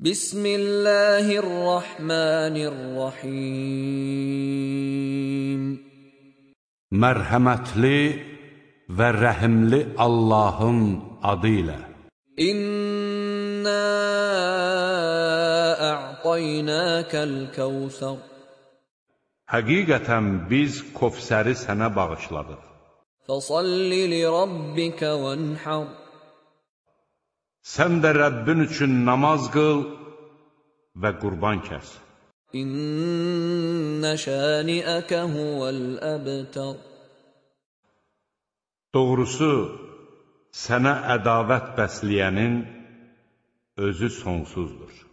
Bismillahirrahmanirrahim. Mərhəmətli və rəhimli Allahın adı ilə. İnna a'taynakal kawsar. Həqiqətən biz Kofsəri sənə bağışladıq. Fasalli li rabbika wanhar. Sən də Rəbbin üçün namaz qıl və qurban kəs. İnnə şani'əkə huvəl əbtər. Doğrusu, sənə ədavət bəsləyənin özü sonsuzdur.